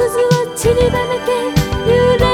くずを散りばめて揺れ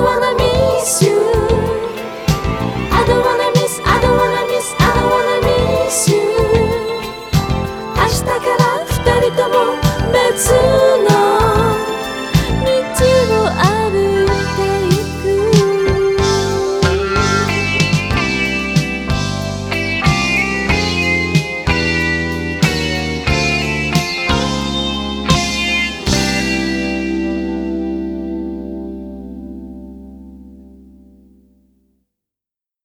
wanna miss you.